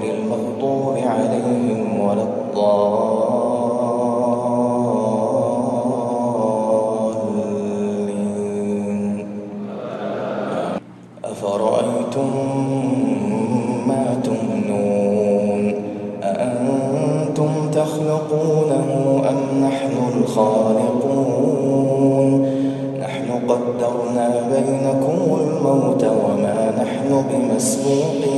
غير المغضوب عليهم ولا الضالين. أفرأيتم ما تمنون؟ أأنتم تخلقونه أم نحن الخالقون؟ نحن قدرنا بينكم الموت وما نحن بمسبوقين.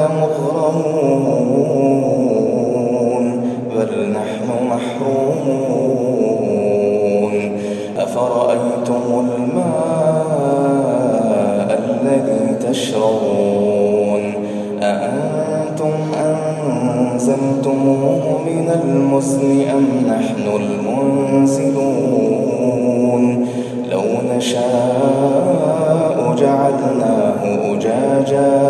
لمغرمون بل نحن محرومون. أفرأيتم الماء الذي تشربون؟ أأنتم أنزلتموه من المزن أم نحن المنزلون؟ لو نشاء جعلناه أجاجا.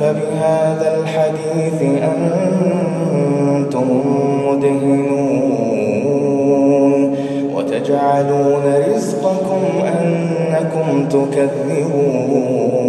أفبهذا الحديث أنتم مدهنون وتجعلون رزقكم أنكم تكذبون.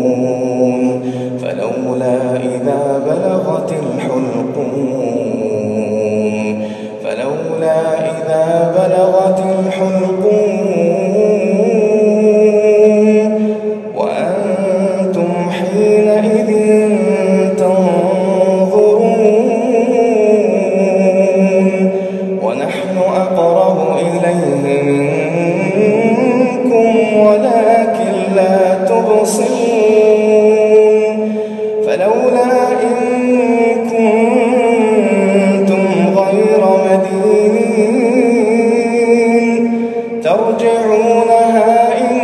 ترجعونها إن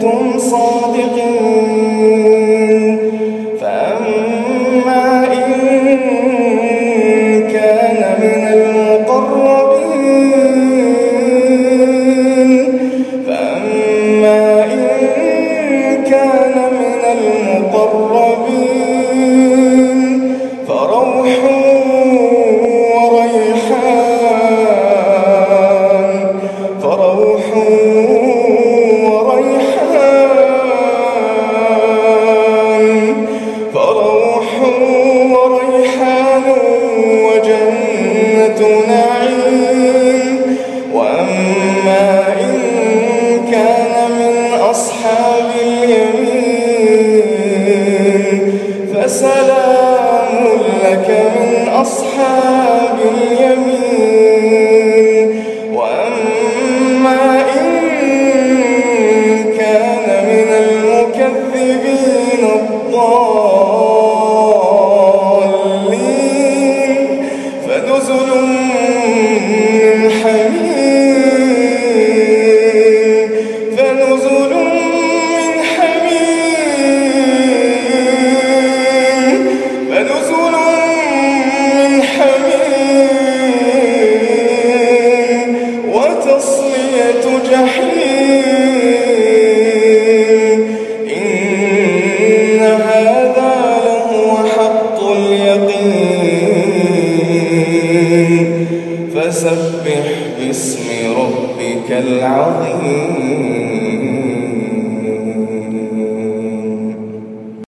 كنتم صادقين. فأما إن كان من المقربين. فأما إن كان من المقربين أصحاب الجحيم. إن هذا لهو حق اليقين. فسبح باسم ربك العظيم.